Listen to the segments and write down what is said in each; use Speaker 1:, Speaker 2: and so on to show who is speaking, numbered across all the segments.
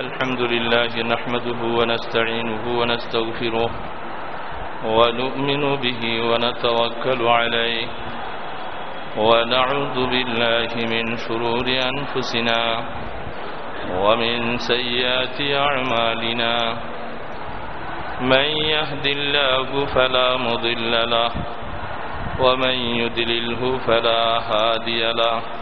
Speaker 1: الحمد لله نحمده ونستعينه ونستغفره ونؤمن به ونتوكل عليه ونعوذ بالله من شرور أنفسنا ومن سيئات أعمالنا. من يهد الله فلا مضل له ومن يدلله فلا هادي له.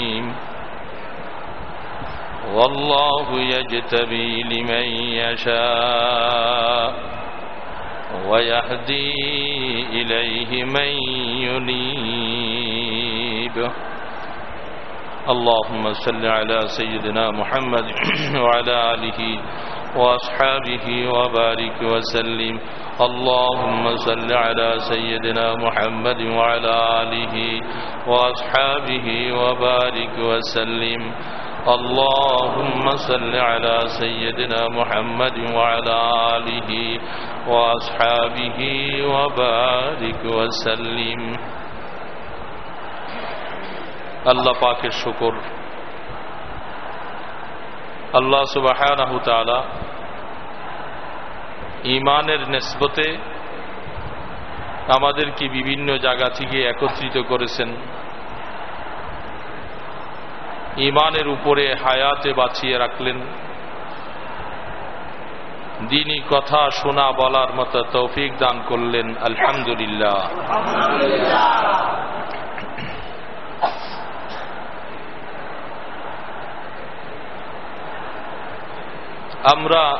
Speaker 1: والله يجتبي لمن يشاء ويهدي إليه من ينيب. اللهم صل على سيدنا محمد وعلى آله وأصحابه وبارك وسلم. اللهم صل على سيدنا محمد وعلى آله وأصحابه وبارك وسلم. اللهم صل على سيدنا محمد وعلى آله وأصحابه وبارك وسلم আল্লাহ পাকের শুকর আল্লাহ সুবাহানাহু তাআলা ইমানের নেসবতে আমাদেরকে বিভিন্ন জায়গা থেকে একত্রিত করেছেন ইমানের উপরে হায়াতে বাঁচিয়ে রাখলেন। দিনই কথা শোনা বলার মতো তৌফিক দান করলেন। আলহামদুলিল্লাহ। আমরা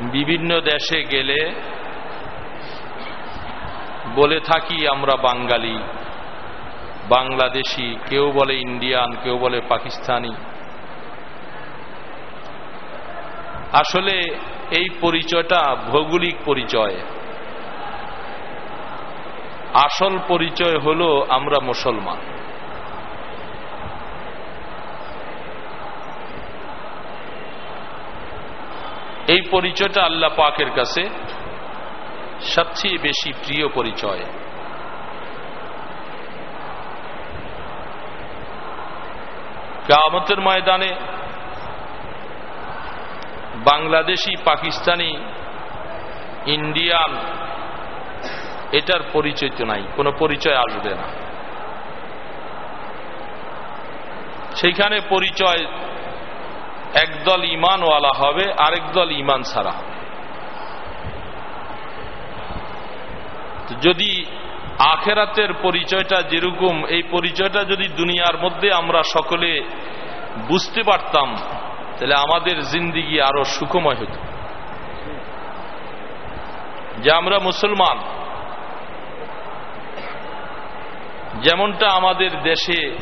Speaker 1: বিভিন্ন দেশে গেলে বলে থাকি আমরা বাঙালি। বাংলাদেশি, কেউ বলে ইন্ডিয়ান, কেউ বলে পাকিস্তানি। আসলে এই পরিচয়টা ভৌগোলিক পরিচয়। আসল পরিচয় হলো আমরা মুসলমান। এই পরিচয়টা আল্লাহ পাকের কাছে সবচেয়ে বেশি প্রিয় পরিচয়। কামতের ময়দানে বাংলাদেশি, পাকিস্তানি, ইন্ডিয়ান, এটার পরিচয় তো নাই, কোনো পরিচয় আসবে না। সেইখানে পরিচয় একদল ইমানওয়ালা হবে, আরেক দল ইমান ছাড়া যদি আখেরাতের পরিচয়টা যেরকম, এই পরিচয়টা যদি দুনিয়ার মধ্যে আমরা সকলে বুঝতে পারতাম, তাহলে আমাদের জিন্দিগি আরও সুখময় হতো। যে আমরা মুসলমান, যেমনটা আমাদের দেশে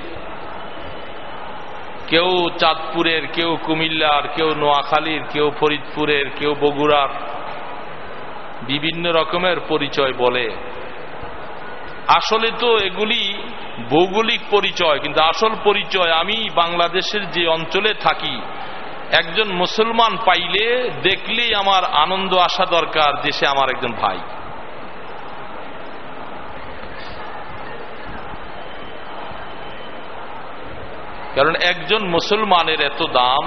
Speaker 1: কেউ চাঁদপুরের, কেউ কুমিল্লার, কেউ নোয়াখালীর, কেউ ফরিদপুরের, কেউ বগুড়ার বিভিন্ন রকমের পরিচয় বলে আসলে তো এগুলি ভৌগোলিক পরিচয়, কিন্তু আসল পরিচয় আমি বাংলাদেশের যে অঞ্চলে থাকি, একজন মুসলমান পাইলে দেখলেই আমার আনন্দ আসা দরকার যে সে আমার একজন ভাই। কারণ একজন মুসলমানের এত দাম,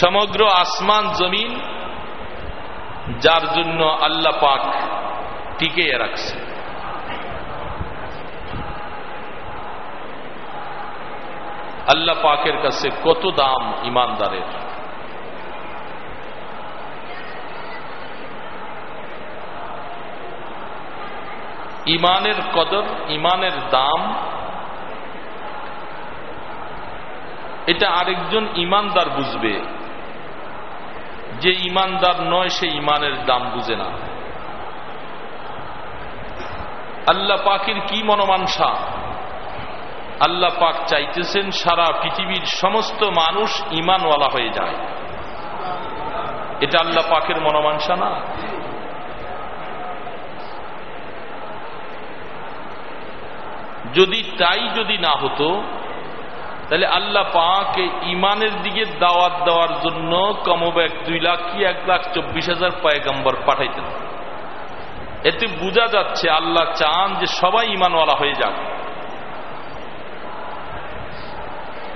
Speaker 1: সমগ্র আসমান জমিন, যার জন্য আল্লাহ পাক টিকে রাখছে। আল্লাহ পাকের কাছে কত দাম ইমানদারের? ইমানের কদর, ইমানের দাম, এটা আরেকজন ইমানদার বুঝবে। যে ইমানদার নয়, সে ইমানের দাম বুঝে না। আল্লাহ পাখির কি মনোমানসা আল্লাহ পাক চাইতেছেন সারা পৃথিবীর সমস্ত মানুষ ইমানওয়ালা হয়ে যায়। এটা আল্লাহ পাকের মনোমাংসা না? যদি তাই যদি না হতো, তাহলে আল্লাহ পাক ইমানের দিকে দাওয়াত দেওয়ার জন্য কমব্যাক দুই লাখ কি এক লাখ চব্বিশ হাজার পায়গাম্বর পাঠাইতেন। এতে বোঝা যাচ্ছে আল্লাহ চান যে সবাই ইমানওয়ালা হয়ে যাক।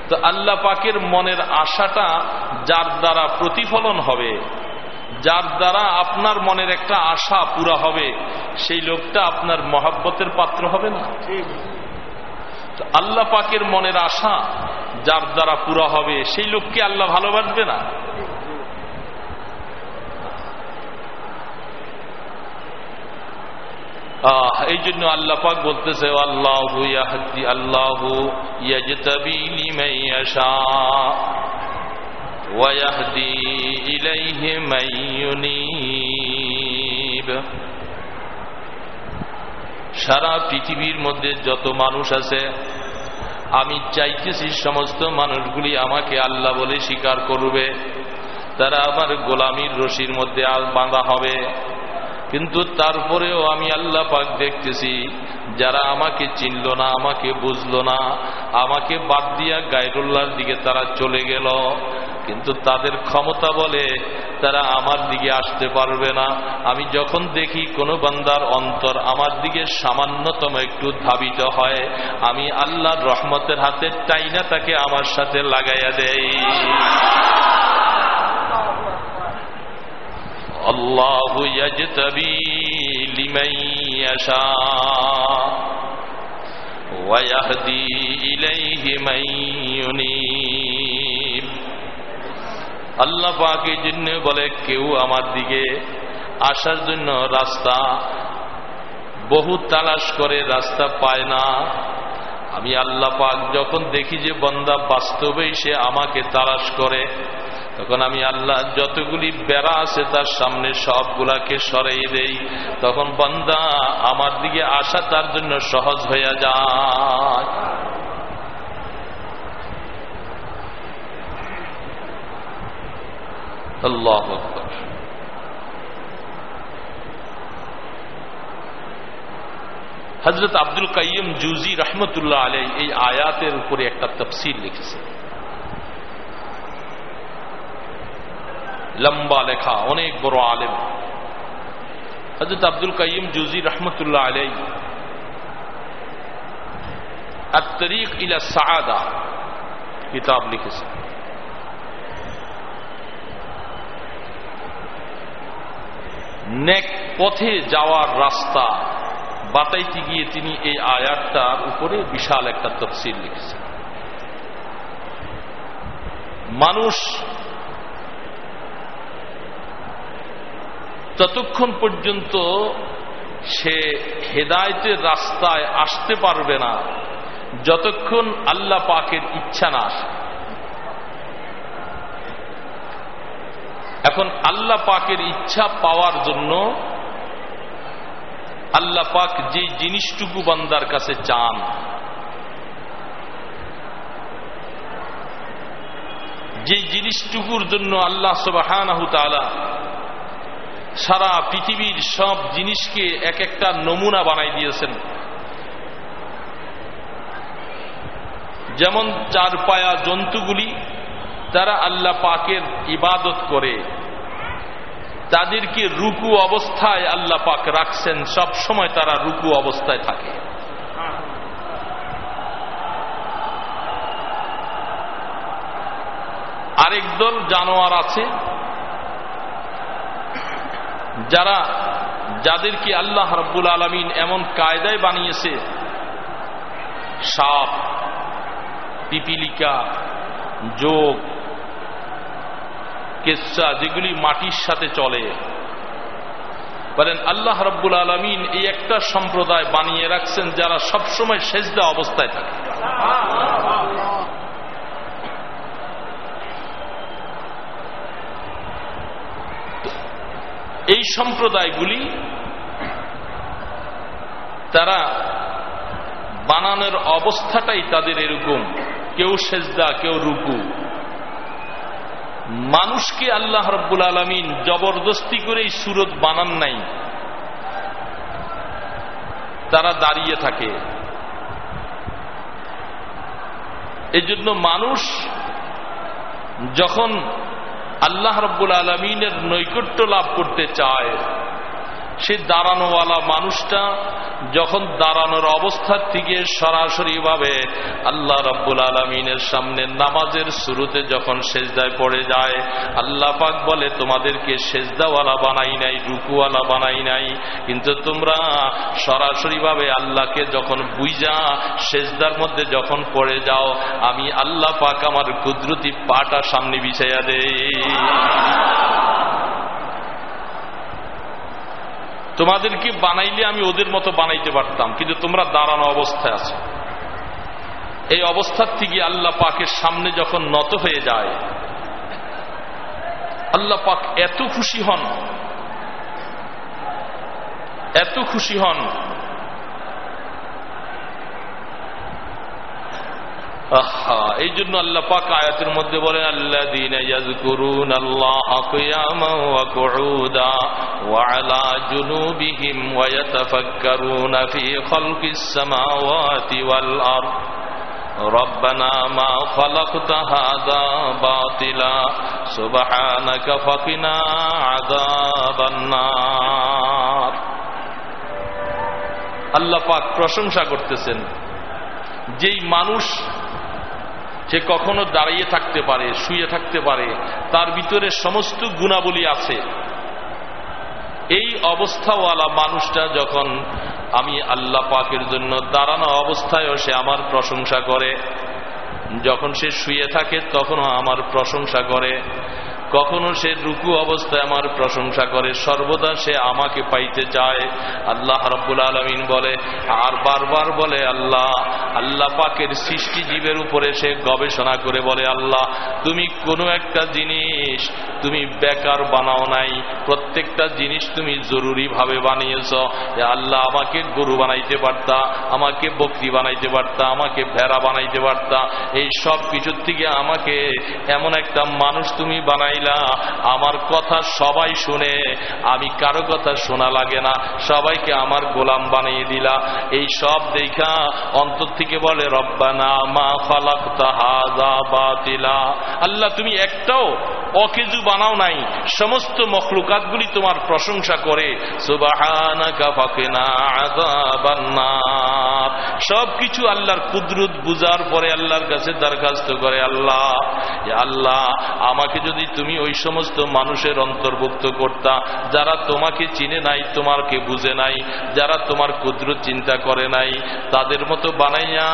Speaker 1: তো আল্লাহ পাকের মনের আশাটা যার দ্বারা প্রতিফলন হবে, যার দ্বারা আপনার মনের একটা আশা পুরা হবে, সেই লোকটা আপনার মহাব্বতের পাত্র হবে না? আল্লাহ পাকের মনের আশা যার দ্বারা পুরা হবে, সেই লোককে আল্লাহ ভালোবাসবে না? এই জন্য আল্লাহ পাক বলতেছে, আল্লাহু ইয়াহদি, আল্লাহু ইয়াজতাবি লিমান ওয়া ইয়াহদি ইলাইহি মান সারা পৃথিবীর মধ্যে যত মানুষ আছে, আমি চাইতেছি সমস্ত মানুষগুলি আমাকে আল্লাহ বলে স্বীকার করবে। তারা আমার গোলামীর রশির মধ্যে বাঁধা হবে। কিন্তু তারপরেও আমি আল্লাহ পাক দেখতেছি, যারা আমাকে চিনল না, আমাকে বুঝল না, আমাকে বাদ দিয়া গায়রুল্লাহর দিকে তারা চলে গেল। কিন্তু তাদের ক্ষমতা বলে তারা আমার দিকে আসতে পারবে না। আমি যখন দেখি কোনো বান্দার অন্তর আমার দিকে সামান্যতম একটু ধাবিত হয়, আমি আল্লাহর রহমতের হাতে টাইনা তাকে আমার সাথে লাগাইয়া দেই। আল্লাহ লিমান ইয়াশা ويهدي إليه من ينيب আল্লাহ পাকের জন্য বলে কেউ আমার দিকে আসার জন্য রাস্তা বহু তালাশ করে রাস্তা পায় না আমি আল্লাহ পাক যখন দেখি যে বন্দা বাস্তবেই সে আমাকে তালাশ করে তখন আমি আল্লাহ যতগুলি বেড়া আছে তার সামনে সবগুলাকে সরাই দেই। তখন বন্দা আমার দিকে আসা তার জন্য সহজ হইয়া যায়। আল্লাহ হজরত আব্দুল কাইম জুজি রহমতুল্লাহ আলাই এই আয়াতের উপরে একটা তফসিল লিখেছে লম্বা লেখা অনেক বড় আলেম হজরত আব্দুল কাইম জুজি রহমতুল্লাহ আলাই তরিক ইলা সাদা কিতাব লিখেছে নেক পথে যাওয়ার রাস্তা বাতাইতে গিয়ে তিনি এই আয়াতটার উপরে বিশাল একটা তফসিল লিখেছেন মানুষ ততক্ষণ পর্যন্ত সে হেদায়তের রাস্তায় আসতে পারবে না, যতক্ষণ আল্লাহ পাকের ইচ্ছা না আসে। এখন আল্লাহ পাকের ইচ্ছা পাওয়ার জন্য আল্লাহ পাক যে জিনিসটুকু বান্দার কাছে চান, যে জিনিসটুকুর জন্য আল্লাহ সবাহান সারা পৃথিবীর সব জিনিসকে এক একটা নমুনা বানাই দিয়েছেন। যেমন চার পায়া জন্তুগুলি, তারা আল্লাহ পাকের ইবাদত করে। তাদেরকে রুকু অবস্থায় আল্লাহ পাক রাখছেন, সব সময় তারা রুকু অবস্থায় থাকে। আরেক দল জানোয়ার আছে যারা যাদেরকে আল্লাহ রব্বুল আলমিন এমন কায়দায় বানিয়েছে, সাপ, পিপিলিকা, যোগ কেসা যেগুলি মাটির সাথে চলে। বলেন, আল্লাহ রব্বুল আলমিন এই একটা সম্প্রদায় বানিয়ে রাখছেন যারা সবসময় সেজদা অবস্থায় থাকে। এই সম্প্রদায়গুলি তারা বানানোর অবস্থাটাই তাদের এরকম। কেউ সেজদা, কেউ রুকু। মানুষকে আল্লাহ রব্বুল আলমিন জবরদস্তি করেই সুরত বানান নাই। তারা দাঁড়িয়ে থাকে। এজন্য মানুষ যখন আল্লাহ রব্বুল আলমিনের নৈকট্য লাভ করতে চায়। সে দাঁড়ানোওয়ালা মানুষটা যখন দাঁড়ানোর অবস্থার থেকে সরাসরি ভাবে আল্লাহ রব্বুল আলমিনের সামনে নামাজের শুরুতে যখন সেজদায় পড়ে যায়, আল্লাহ পাক বলে, তোমাদেরকে সেজদাওয়ালা বানাই নাই, রুকুওয়ালা বানাই নাই। কিন্তু তোমরা সরাসরি ভাবে আল্লাহকে যখন বুঝা সেজদার মধ্যে যখন পড়ে যাও, আমি আল্লাহ পাক আমার কুদরতি পাটা সামনে বিছাইয়া দেই। তোমাদেরকে বানাইলে আমি ওদের মতো বানাইতে পারতাম, কিন্তু তোমরা দাঁড়ানো অবস্থায় আছো। এই অবস্থার থেকে আল্লাহ পাকের সামনে যখন নত হয়ে যায়, আল্লাহ পাক এত খুশি হন, এত খুশি হন এই জন্য আল্লাহ পাক আয়াতের মধ্যে বলেন আল্লাহ দিন ইয়াজকুরুন আল্লাহ কিয়ামা ওয়া কুউদা ওয়া আলা জুনুবিহিম ওয়া ইয়াতাফাক্কারুনা ফি খালকিস সামাওয়াতি ওয়াল আরদ ربنا ما خلقت هذا باطلا سبحانك فقنا عذاب النار আল্লাহ পাক প্রশংসা করতেছেন যেই মানুষ সে কখনো দাঁড়িয়ে থাকতে পারে, শুয়ে থাকতে পারে, তার ভিতরে সমস্ত গুণাবলী আছে। এই অবস্থাওয়ালা মানুষটা যখন আমি আল্লাহ পাকের জন্য দাঁড়ানো অবস্থায়ও সে আমার প্রশংসা করে। যখন সে শুয়ে থাকে তখনও আমার প্রশংসা করে। কখনো সে রুকু অবস্থায় আমার প্রশংসা করে, সর্বদা সে আমাকে পাইতে চায়। আল্লাহ রব্বুল আলমিন বলে, আর বারবার বলে, আল্লাহ আল্লাহ পাকের সৃষ্টি জীবের উপরে সে গবেষণা করে বলে, আল্লাহ, তুমি কোনো একটা জিনিস তুমি বেকার বানাও নাই, প্রত্যেকটা জিনিস তুমি জরুরিভাবে বানিয়েছ। আল্লাহ, আমাকে গরু বানাইতে পারতা, আমাকে বকরি বানাইতে পারতা, আমাকে ভেড়া বানাইতে পারতা, এই সব কিছুর থেকে আমাকে এমন একটা মানুষ তুমি বানাইলে দিলা আমার কথা সবাই শুনে। আমি কারও কথা শোনা লাগে না। সবাইকে আমার গোলাম বানিয়ে দিলা। এই সব দেখা অন্তর থেকে বলে, রব্বানা মা ফালাক তাহা বাতিলা। আল্লাহ, তুমি একটাও অকেজু বানাও নাই। সমস্ত মখলুকাতগুলি তোমার প্রশংসা করে। সব কিছু আল্লাহর কুদরত বুঝার পরে আল্লাহর কাছে দরখাস্ত করে আল্লাহ। আল্লাহ, আমাকে যদি তুমি ওই সমস্ত মানুষের অন্তর্ভুক্ত করতা, যারা তোমাকে চিনে নাই তোমাকে বুঝে নাই, যারা তোমার কুদরত চিন্তা করে নাই, তাদের মতো বানাইয়া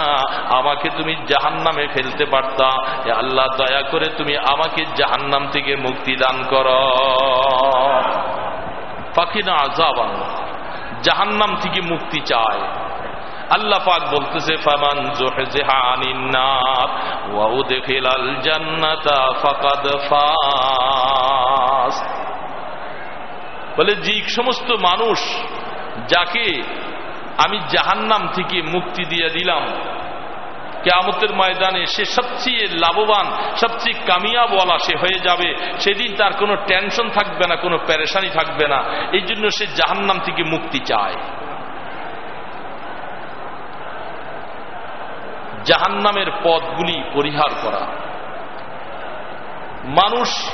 Speaker 1: আমাকে তুমি জাহান নামে ফেলতে পারতা। আল্লাহ, দয়া করে তুমি আমাকে জাহান্নাম থেকে মুক্তি দান কর। পাখিনা আজাবান জাহান্নাম থেকে মুক্তি চায়। আল্লাহ পাক বলতেছে, ফামান জোহজেহা আনিন্নার ওয়াউ দেখিলাল জান্নাতা ফাকাদ ফাস। বলে, যে সমস্ত মানুষ যাকে আমি জাহান্নাম থেকে মুক্তি দিয়ে দিলাম কেয়ামতের ময়দানে সে সবচেয়ে লাভবান, সবচেয়ে কামিয়াবওয়ালা সে হয়ে যাবে। সেদিন তার কোনো টেনশন থাকবে না, কোনো প্যারেশানি থাকবে না। এই জন্য সে জাহান্নাম থেকে মুক্তি চায়। জাহান্নামের পদগুলি পরিহার করা। মানুষ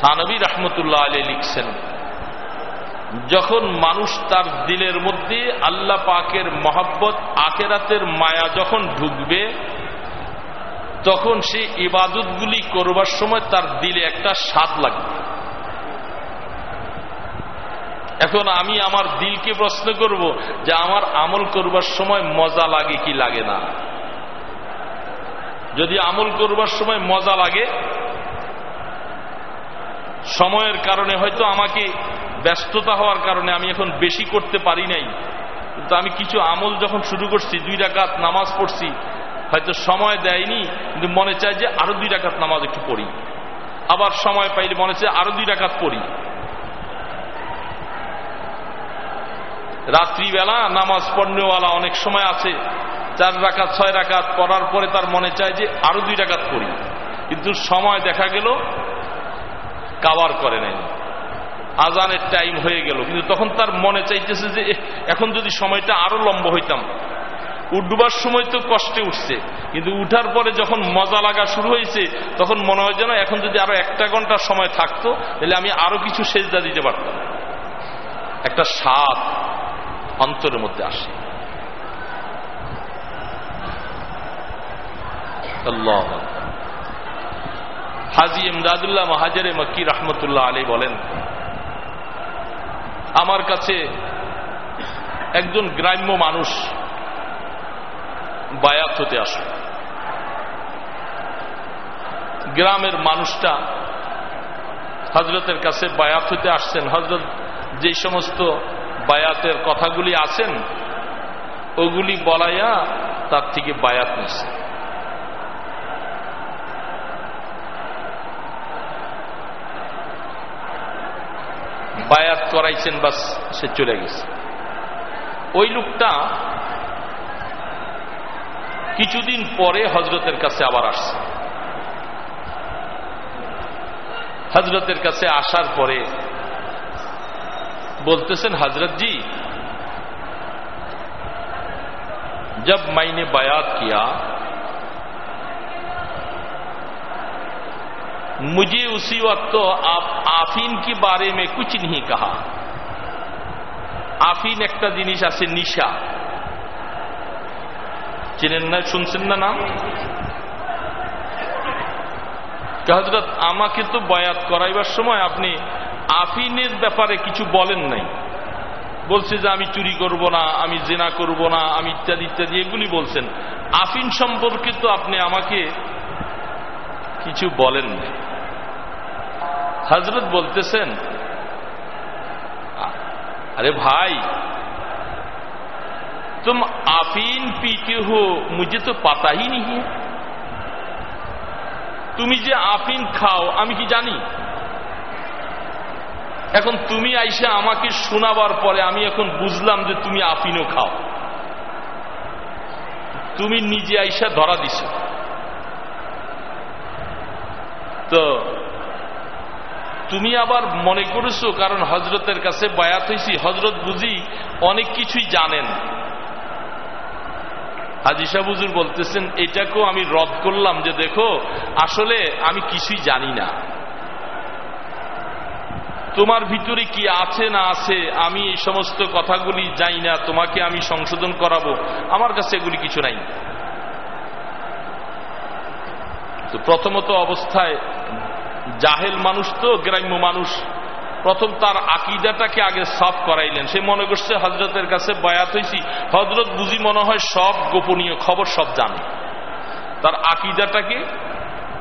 Speaker 1: থানবী রহমতুল্লাহ আলী লিখছেন যখন মানুষ তার দিলের মধ্যে আল্লাহ পাকের মহাব্বত আকেরাতের মায়া যখন ঢুকবে, তখন সে ইবাদতগুলি করবার সময় তার দিলে একটা স্বাদ লাগবে। এখন আমি আমার দিলকে প্রশ্ন করব যে আমার আমল করবার সময় মজা লাগে কি লাগে না? যদি আমল করবার সময় মজা লাগে, সময়ের কারণে হয়তো আমাকে ব্যস্ততা হওয়ার কারণে আমি এখন বেশি করতে পারি নাই। কিন্তু আমি কিছু আমল যখন শুরু করছি, দুই রাকাত নামাজ পড়ছি, হয়তো সময় দেয়নি, কিন্তু মনে চায় যে আরও দুই রাকাত নামাজ একটু পড়ি। আবার সময় পাইলে মনে চায় আরও দুই রাকাত পড়ি। রাত্রিবেলা নামাজ পড়নেওয়ালা অনেক সময় আছে, চার রাকাত, ছয় রাকাত পড়ার পরে তার মনে চায় যে আরও দুই রাকাত পড়ি। কিন্তু সময় দেখা গেল, কাবার করে নাই আজানের টাইম হয়ে গেল। কিন্তু তখন তার মনে চাইতেছে যে এখন যদি সময়টা আরও লম্বা হইতাম। উঠবার সময় তো কষ্টে উঠছে। কিন্তু উঠার পরে যখন মজা লাগা শুরু হয়েছে, তখন মনে হয় যেন এখন যদি আরও একটা ঘণ্টা সময় থাকতো, তাহলে আমি আরও কিছু সেজদা দিতে পারতাম। একটা স্বাদ অন্তরের মধ্যে আসে। হাজি ইমদাদুল্লাহ মহাজারে মক্কি রহমতুল্লাহ আলী বলেন আমার কাছে একজন গ্রাম্য মানুষ বায়াত হতে আসে। গ্রামের মানুষটা হজরতের কাছে বায়াত হতে আসছেন। হজরত যে সমস্ত বায়াতের কথাগুলি আছেন, ওগুলি বলাইয়া তার থেকে বায়াত নিচ্ছে বায়াত করাইছেন বাস সে চলে গেছে ওই লোকটা কিছুদিন পরে হজরতের কাছে আবার আসছে হজরতের কাছে আসার পরে বলতেছেন हजरत जी जब मैंने बयात किया मुझे उसी वक्त तो आप आफिन के बारे में कुछ नहीं कहा আফিন একটা জিনিস আছে নিশা চিনেন না শুনছেন না নাম হজরত আমাকে তো বয়াত করাইবার সময় আপনি আফিনের ব্যাপারে কিছু বলেন নাই বলছে যে আমি চুরি করব না আমি জেনা করব না আমি ইত্যাদি ইত্যাদি এগুলি বলছেন আফিন সম্পর্কে তো আপনি আমাকে কিছু বলেন নাই হজরত বলতেছেন अरे भाई तुम আফিন पीते हो मुझे तो पता ही नहीं है তুমি যে আফিন খাও আমি কি জানি এখন তুমি আইসা আমাকে শোনাবার পরে আমি এখন বুঝলাম যে তুমি আফিনও খাও তুমি নিজে আইসা ধরা দিছ তো তুমি আবার মনে করেছ, কারণ হজরতের কাছে বায়াত হয়েছি হজরত বুঝি অনেক কিছুই জানেন। হাজি সাহুজুর বলতেছেন, এটাকেও আমি রদ করলাম যে দেখো, আসলে আমি কিছুই জানি না। তোমার ভিতরে কি আছে না আছে, আমি এই সমস্ত কথাগুলি যাই না, তোমাকে আমি সংশোধন করাবো। আমার কাছে এগুলি কিছু নাই। তো প্রথমত অবস্থায় জাহেল মানুষ তো, গ্রাম্য মানুষ। প্রথম তার আকিদাটাকে আগে সাফ করাইলেন। সে মনে করছে হজরতের কাছে বয়াত হয়েছি হজরত বুঝি মনে হয় সব গোপনীয় খবর সব জানে। তার আকিদাটাকে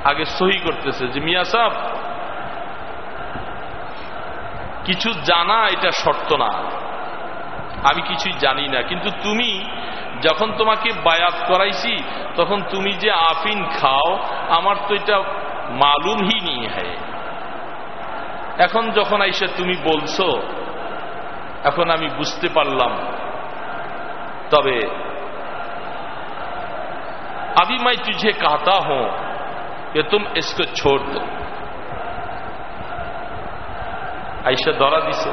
Speaker 1: আগে সহি করতেছে যে, মিয়া সাহ কিছু জানা এটা শর্ত না। আমি কিছুই জানি না। কিন্তু তুমি যখন তোমাকে বায়াত করাইছি, তখন তুমি যে আফিন খাও, আমার তো এটা মালুম হি নিয়ে হয় এখন যখন আইসা তুমি বলছো এখন আমি বুঝতে পারলাম তবে अभी मैं तुझे कहता हूं कि तुम इसको छोड़ दो আইসা ধরা দিছে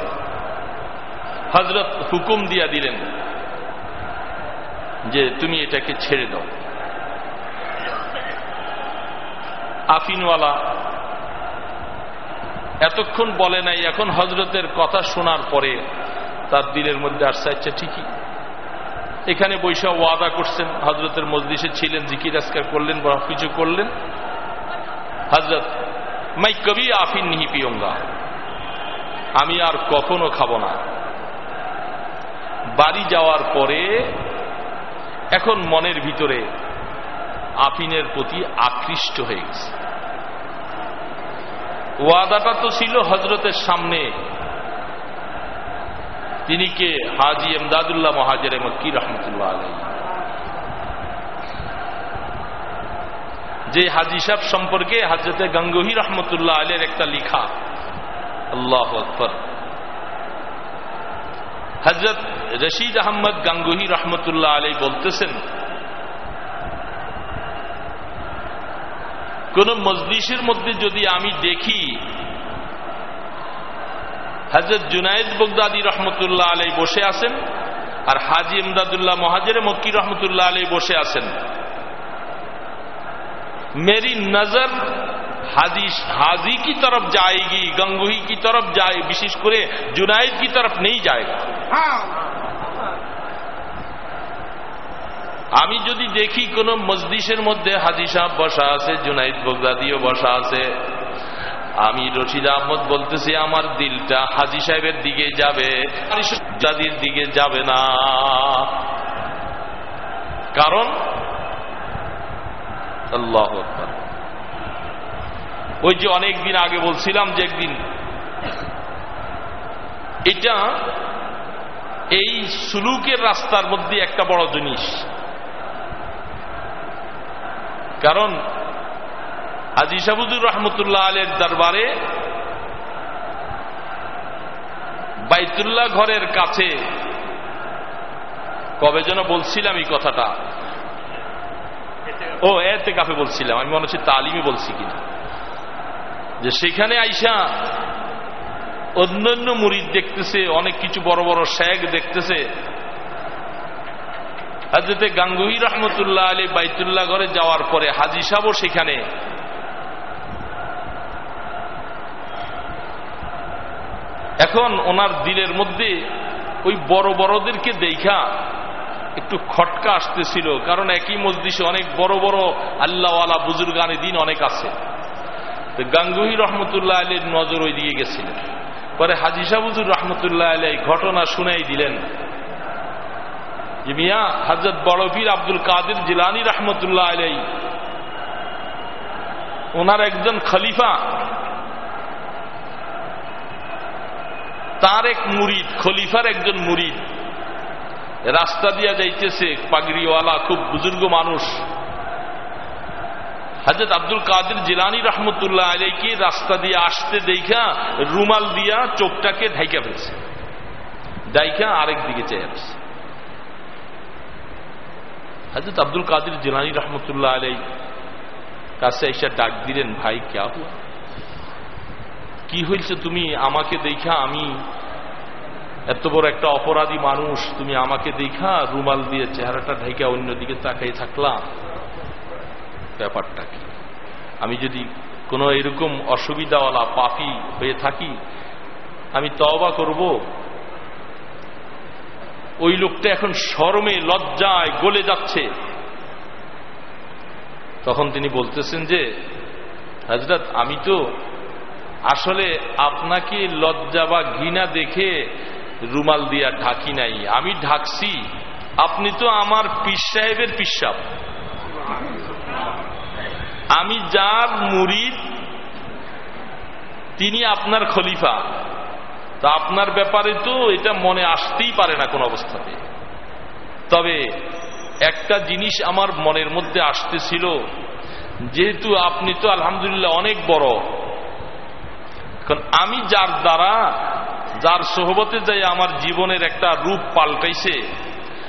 Speaker 1: হজরত হুকুম দিয়া দিলেন যে তুমি এটাকে ছেড়ে দাও আফিনওয়ালা। এতক্ষণ বলে নাই, এখন হজরতের কথা শোনার পরে তার দিলের মধ্যে আসছে আচ্ছা ঠিকই। এখানে বৈশা ওয়াদা করছেন হজরতের মজলিসে ছিলেন, জিকির আজকার করলেন বা কিছু করলেন। হজরত মাই কবি আফিন নিহি পিয়ঙ্গা, আমি আর কখনো খাব না। বাড়ি যাওয়ার পরে এখন মনের ভিতরে আফিনের প্রতি আকৃষ্ট হয়ে গেছে। ওয়াদাটা তো ছিল হজরতের সামনে। তিনি কে? হাজি এমদাদুল্লাহ মহাজের মক্কি রহমতুল্লাহ আলাই যে হাজি সাহেব সম্পর্কে হাজরতে গঙ্গোহী রহমতুল্লাহ আলের একটা লিখা। আল্লাহ আকবর। হজরত রশিদ আহমদ গাঙ্গুহি রহমতুল্লাহ আলী বলতেছেন কোন মজলিসের মধ্যে যদি আমি দেখি হজরত জুনায়দ বগদাদি রহমতুল্লাহ আলাই বসে আছেন আর হাজি ইমদাদুল্লাহ মহাজের মক্কি রহমতুল্লাহ আলাই বসে আছেন मेरी नजर हाजी हाजी की तरफ जाएगी गंगोही की तरफ जाए विशेष করে जुनाइद की तरफ नहीं जाएगा আমি যদি দেখি কোন মসজিষের মধ্যে হাজি সাহেব বসা আছে, জুনাইদ বগদাদিও বসা আছে, আমি রশিদ আহমদ বলতেছি, আমার দিলটা হাজি সাহেবের দিকে যাবে জাদির দিকে যাবে না। কারণ, আল্লাহ ওই যে অনেক দিন আগে বলছিলাম যে একদিন, এটা এই সুলুকের রাস্তার মধ্যে একটা বড় জিনিস। কারণ আজি সাবুদুর রহমতুল্লাহ আলের দরবারে বাইতুল্লাহ ঘরের কাছে, কবে যেন বলছিলাম এই কথাটা? ও এতে কাফে বলছিলাম, আমি মনে হচ্ছে তালিমই বলছি কিনা। যে সেখানে আইসা অন্যান্য মুরিদ দেখতেছে, অনেক কিছু বড় বড় শেখ দেখতেছে হাজরতে গাঙ্গুহি রহমতুল্লাহ আলী বাইতুল্লাহ ঘরে যাওয়ার পরে হাজি সাহও সেখানে। এখন ওনার দিলের মধ্যে ওই বড় বড়দেরকে দেখা একটু খটকা আসতেছিল, কারণ একই মসজিষে অনেক বড় বড় আল্লাহওয়ালা বুজুর্গানি দিন অনেক আছে। তো গাঙ্গুহি রহমতুল্লাহ আলীর নজর ওই দিকে গেছিলেন পরে হাজি সাহুজুর রহমতুল্লাহ আলী ঘটনা শুনাই দিলেন। যে মিয়া হজরত বড়পীর আব্দুল কাদের জিলানি রহমতুল্লাহ আলাই ওনার একজন খলিফা তার এক মুরিদ খলিফার একজন মুরিদ রাস্তা দিয়া যাইতেছে পাগড়িওয়ালা খুব বুজুর্গ মানুষ হাজরত আব্দুল কাদের জিলানি রহমতুল্লাহ আলাইকে রাস্তা দিয়ে আসতে দেখা রুমাল দিয়া চোখটাকে ঢাইকা ফেলছে ডাইকা আরেক দিকে চেয়ে আসছে হাজরত আব্দুল কাদির জিলানি রহমতুল্লাহ আলাই কাছে এসে ডাক দিলেন, ভাই হুয়া? কি হয়েছে তুমি আমাকে দেখা? আমি এত বড় একটা অপরাধী মানুষ, তুমি আমাকে দেখা? রুমাল দিয়ে চেহারাটা ঢেকে অন্যদিকে তাকাই থাকলাম। ব্যাপারটা কি? আমি যদি কোনো এরকম অসুবিধাওয়ালা পাপি হয়ে থাকি, আমি তবা করব? ওই লোকটা এখন শরমে, লজ্জায় গলে যাচ্ছে। তখন তিনি বলতেছেন যে হজরত আমি তো আসলে আপনাকে লজ্জা বা ঘৃণা দেখে রুমাল দিয়া ঢাকি নাই। আমি ঢাকছি। আপনি তো আমার পিস সাহেবের পিসাব আমি যার মুরিদ, তিনি আপনার খলিফা। তা আপনার ব্যাপারে তো এটা মনে আসতেই পারে না কোন অবস্থাতে। তবে একটা জিনিস আমার মনের মধ্যে আসতেছিল, যেহেতু আপনি তো আলহামদুলিল্লাহ অনেক বড়। কারণ আমি যার দ্বারা, যার সহবতে যাই আমার জীবনের একটা রূপ পাল্টাইছে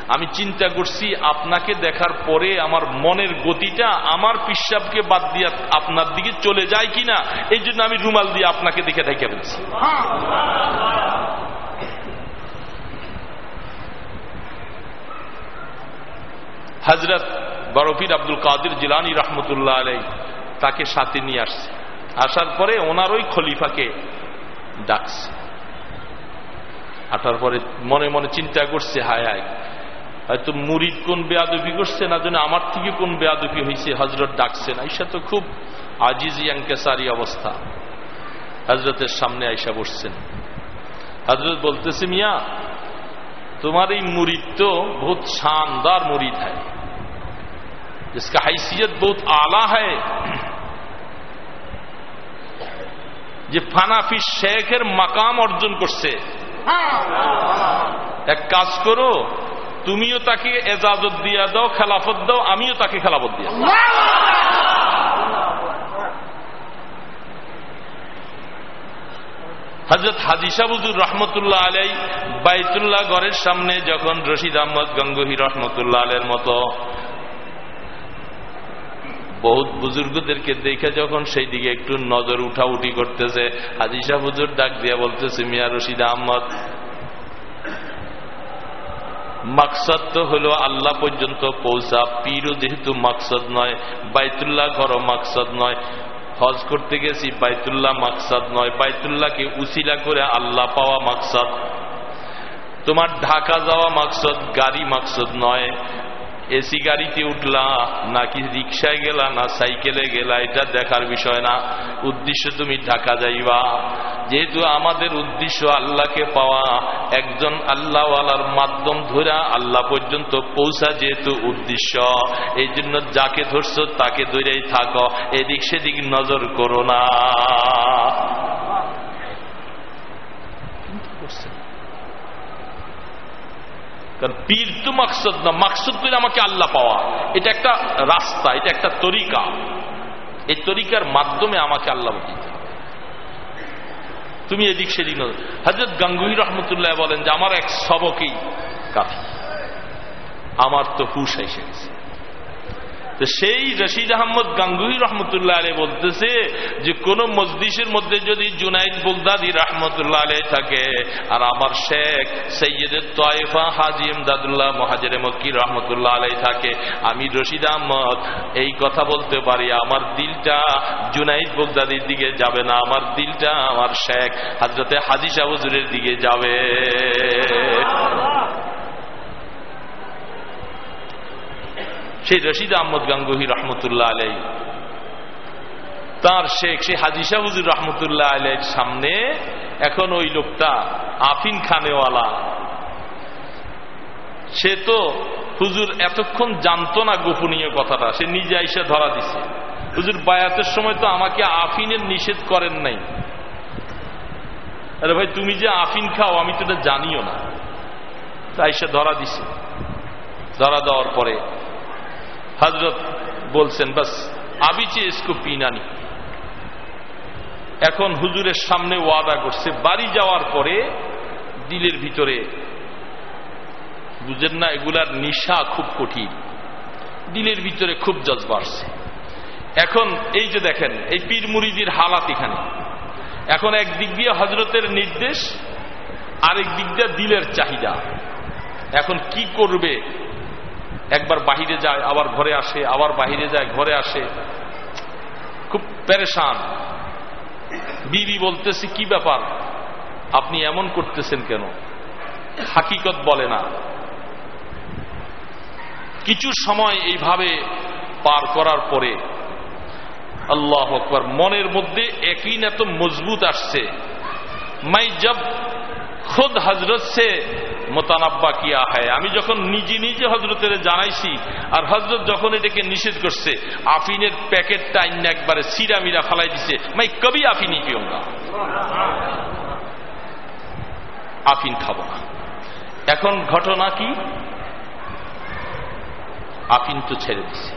Speaker 1: আমি চিন্তা করছি, আপনাকে দেখার পরে আমার মনের গতিটা, আমার পিসাবকে বাদ দিয়ে আপনার দিকে চলে যায় কিনা, এই জন্য আমি রুমাল দিয়ে আপনাকে দেখে দেখে ফেলছি। হজরত বরফির আব্দুল কাদির জিলানি রহমতুল্লাহ আলাই তাকে সাথে নিয়ে আসছে। আসার পরে ওনার ওই খলিফাকে ডাকছে। আসার পরে মনে মনে চিন্তা করছে, হায় হায়। হয়তো মুরিদ কোন বেয়াদবি করছে না জন্য আমার থেকে কোন বেয়াদবি হয়েছে হজরত ডাকছেন আইসা তো খুব আজিজি অঙ্কেসারি অবস্থা হজরতের সামনে আইসা বসছেন হজরত বলতেছে মিয়া তোমার এই মুরিদ তো বহুত শানদার मुरीद है जिसका हैसियत बहुत आला है যে ফানাফি শেখের মাকাম অর্জন করছে এক কাজ করো তুমিও তাকে এজাজত দিয়া দাও, খেলাফত দাও, আমিও তাকে খেলাফত দিয়া হজরত হাদিসা বুজুর রহমতুল্লাহ আলাই বাইতুল্লাহ ঘরের সামনে যখন রশিদ আহমদ গঙ্গহি রহমতুল্লাহ আলের মতো বহুত বুজুর্গদেরকে দেখে যখন সেই দিকে একটু নজর উঠা উঠি করতেছে হাদিসা বুজুর ডাক দিয়া বলতেছে, মিয়া রশিদ আহমদ মাকসাদ তো হলো আল্লাহ পর্যন্ত পৌঁছা। পীরও যেহেতু মাকসাদ নয়, বাইতুল্লাহ ঘরও মাকসাদ নয়। হজ করতে গেছি, বাইতুল্লাহ মাকসাদ নয়। বাইতুল্লাহকে উচিলা করে আল্লাহ পাওয়া মাকসাদ। তোমার ঢাকা যাওয়া মাকসদ, গাড়ি মাকসদ নয়। এসি গাড়িতে উঠলা, নাকি রিক্সায় গেলা, না সাইকেলে গেলা, এটা দেখার বিষয় না। উদ্দেশ্য তুমি ঢাকা যাইবা। যেহেতু আমাদের উদ্দেশ্য আল্লাহকে পাওয়া, একজন আল্লাহওয়ালার মাধ্যম ধরা আল্লাহ পর্যন্ত পৌঁছা যেহেতু উদ্দেশ্য। এই জন্য যাকে ধরছ তাকে ধরেই থাকো, এদিক সেদিক নজর করো না। কারণ পীর তো মাকসদ না, মাকসুদ করে আমাকে আল্লাহ পাওয়া। এটা একটা রাস্তা, এটা একটা তরিকা। এই তরিকার মাধ্যমে আমাকে আল্লাহ দিতে তুমি এদিক সেদিক হজরত গাঙ্গুই রহমতুল্লাহ বলেন যে, আমার এক সবকেই কাফি। আমার তো হুশ এসে গেছে। তো সেই রশিদ আহমদ গাঙ্গুহি রহমতুল্লাহ আলী বলতেছে যে, কোন মসজিষের মধ্যে যদি জুনাইদ বুলদাদি রহমতুল্লাহ আলী থাকে, আর আমার শেখ সৈয়দের তয়ফা হাজি ইমদাদুল্লাহ মহাজের মক্কি রহমতুল্লাহ আলী থাকে, আমি রশিদ আহমদ, এই কথা বলতে পারি, আমার দিলটা জুনাইদ বুলদাদির দিকে যাবে না, আমার দিলটা আমার শেখ হাজরতে হাজি শাহুজুরের দিকে যাবে। সেই রশিদ আহমদ গাঙ্গুহি রহমতুল্লাহ আলাই তার শেখ সে হাজি শাহুজুর রহমতুল্লাহ আলাইয়ের সামনে এখন ওই লোকটা আফিন খানেওয়ালা। সে তো হুজুর এতক্ষণ জানতো না গোপনীয় কথাটা, সে নিজে আইসা ধরা দিছে। হুজুর, বায়াতের সময় তো আমাকে আফিনের নিষেধ করেন নাই। আরে ভাই, তুমি যে আফিন খাও, আমি তো এটা জানিও না। তাই সে ধরা দিছে। ধরা দেওয়ার পরে হজরত বলছেন, বাস আবি চেয়ে ইসকো পিনানি। এখন হুজুরের সামনে ওয়াদা করছে, বাড়ি যাওয়ার পরে দিলের ভিতরে, বুঝেন না, এগুলার নিশা খুব কঠিন। দিলের ভিতরে খুব জজবা আসছে। এখন এই যে দেখেন, এই পীর মুরিদির হালাত এখানে। এখন একদিক দিয়ে হজরতের নির্দেশ, আরেক দিক দিয়ে দিলের চাহিদা। এখন কি করবে? একবার বাহিরে যায়, আবার ঘরে আসে, আবার বাহিরে যায়, ঘরে আসে। খুব প্যারেশান বিবি বলতেছে, কি ব্যাপার? আপনি এমন করতেছেন কেন? হাকিকত বলে না। কিছু সময় এইভাবে পার করার পরে আল্লাহ আকবর, মনের মধ্যে একই এত মজবুত আসছে। মাই জব খুদ হজরত সে মোতানাব্বা কিয়া হয়। আমি যখন নিজে নিজে হজরতের জানাইছি, আর হজরত যখন এটাকে নিষেধ করছে, আফিনের প্যাকেটটা আইন একবারে সিরা মিরা ফালাই দিছে। মাই, কবি আফিনি পিওঙ্গা আফিন খাব না। এখন ঘটনা কি? আফিন তো ছেড়ে দিছে।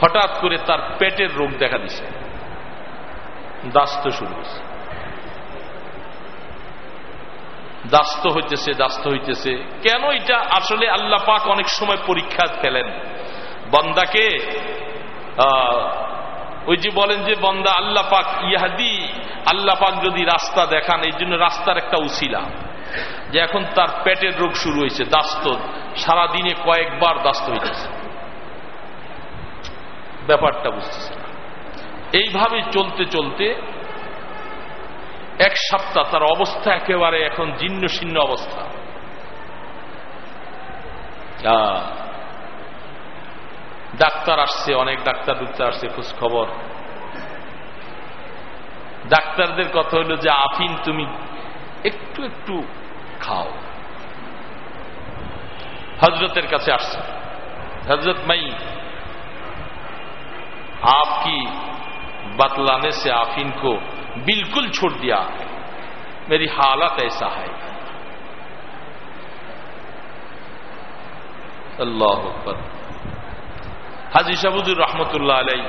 Speaker 1: হঠাৎ করে তার পেটের রোগ দেখা দিছে। দাস্ত শুরু হয়েছে। দাস্ত হইতেছে দাস্ত হইতেছে। কেন এটা? আসলে আল্লাহ পাক অনেক সময় পরীক্ষা ফেলেন। বন্দাকে ওই যে বলেন যে বন্দা আল্লাহ পাক ইয়াহাদি, আল্লাহ পাক যদি রাস্তা দেখান, এই জন্য রাস্তার একটা উসিলা। যে এখন তার পেটের রোগ শুরু হয়েছে, দাস্ত। সারাদিনে কয়েকবার দাস্ত হইতেছে। ব্যাপারটা বুঝতেছে এইভাবে চলতে চলতে এক সপ্তাহ তার অবস্থা একেবারে এখন জীর্ণ শীর্ণ অবস্থা। ডাক্তার আসছে, অনেক ডাক্তার ডুক্তার আসছে, খোঁজ খবর। ডাক্তারদের কথা হলো যে, আফিন, তুমি একটু একটু খাও। হজরতের কাছে আসছে। হজরত মাই, আপ কি বাতলানে সে আফিন কো बिल्कुल छोड़ दिया मेरी हालत ऐसा है अल्लाह अकबर হাজি সাবুদুর রহমতুল্লাহ আলাই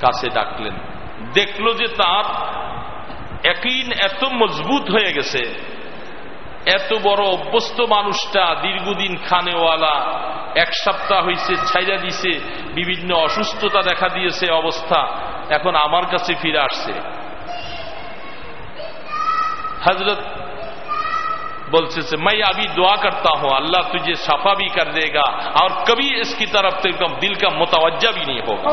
Speaker 1: কাছে ডাকলেন দেখল যে তার একইন এত মজবুত হয়ে গেছে এত বড় অভ্যস্ত মানুষটা দীর্ঘদিন খানেওয়ালা এক সপ্তাহ হয়েছে ছাইরা দিছে বিভিন্ন অসুস্থতা দেখা দিয়েছে অবস্থা এখন আমার কাছে ফিরে আসছে হজরত বলছে से मैं अभी दुआ करता हूं अल्लाह तुझे शफा भी कर देगा और कभी इसकी तरफ तो एकदम दिल का मुतवज्जा भी नहीं होगा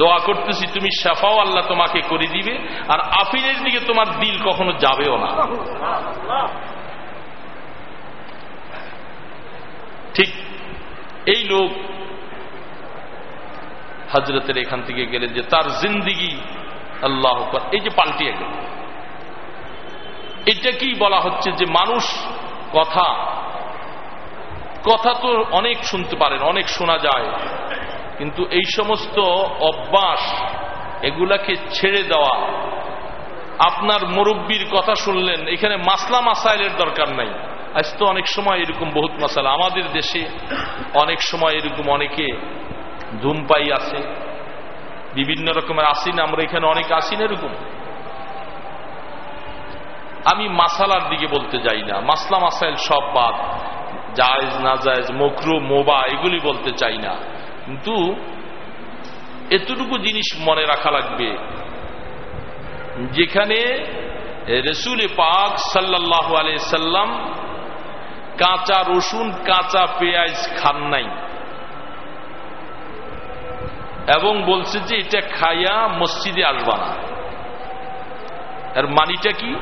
Speaker 1: দোয়া করতেছি তুমি সাফাও আল্লাহ তোমাকে করে দিবে আর আফিনের দিকে তোমার দিল কখনো যাবেও না ঠিক এই লোক হজরতের এখান থেকে গেলেন যে তার জিন্দিগি আল্লাহ এই যে পাল্টিয়ে গেল। এটা কি বলা হচ্ছে যে মানুষ কথা কথা তো অনেক শুনতে পারেন, অনেক শোনা যায়, কিন্তু এই সমস্ত অভ্যাস এগুলাকে ছেড়ে দেওয়া, আপনার মুরব্বীর কথা শুনলেন, এখানে মাসলা মাসাইলের দরকার নাই। আজ তো অনেক সময় এরকম বহুত মাসালা, আমাদের দেশে অনেক সময় এরকম অনেকে ধূমপাই আছে, বিভিন্ন রকমের আসিন, আমরা এখানে অনেক আসিন এরকম। আমি মাসালার দিকে বলতে যাই না, মাসলা মাসাইল সব বাদ, জায়েজ না জায়েজ মকরু, মোবা, এগুলি বলতে চাই না। কিন্তু এতটুকু জিনিস মনে রাখা লাগবে, যেখানে রসুল পাক সাল্লাহ সাল্লাম কাঁচা রসুন, কাঁচা পেঁয়াজ খান নাই। এবং বলছে যে এটা খাইয়া মসজিদে আসবা না। এর মানিটা কি?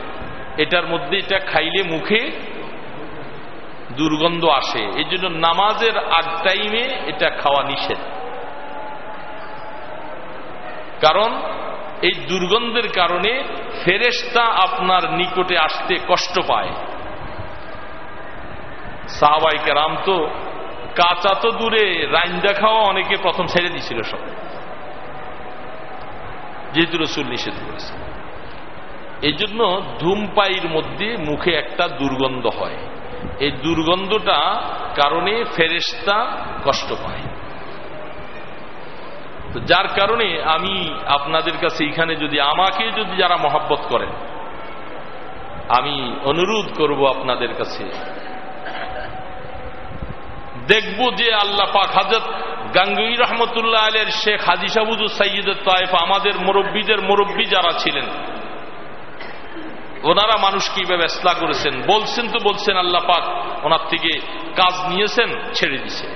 Speaker 1: এটার মধ্যে এটা খাইলে মুখে দুর্গন্ধ আসে। এই জন্য নামাজের আগ টাইমে এটা খাওয়া নিষেধ। কারণ এই দুর্গন্ধের কারণে ফেরেস্তা আপনার নিকটে আসতে কষ্ট পায়। সাহাবাই কেরাম তো কাঁচা তো দূরে, রাইন্দা খাওয়া অনেকে প্রথম ছেড়ে দিছিল সব। যেহেতু রসুল নিষেধ করেছে। এই জন্য ধূমপাইয়ের মধ্যে মুখে একটা দুর্গন্ধ হয়। এই দুর্গন্ধটা কারণে ফেরেস্তা কষ্ট পায়। যার কারণে আমি আপনাদের কাছে এখানে যদি আমাকে যদি যারা মহাব্বত করেন, আমি অনুরোধ করব আপনাদের কাছে দেখব যে আল্লাহ পাক হাজত গাঙ্গুই রহমতুল্লাহ আলের শেখ হাজি সাবুদুল সৈয়দের তাইফ আমাদের মুরব্বীদের মুরব্বী যারা ছিলেন, ওনারা মানুষকে এইভাবে এসলা করেছেন? বলছেন তো বলছেন, আল্লাহ পাক ওনার থেকে কাজ নিয়েছেন, ছেড়ে দিছে।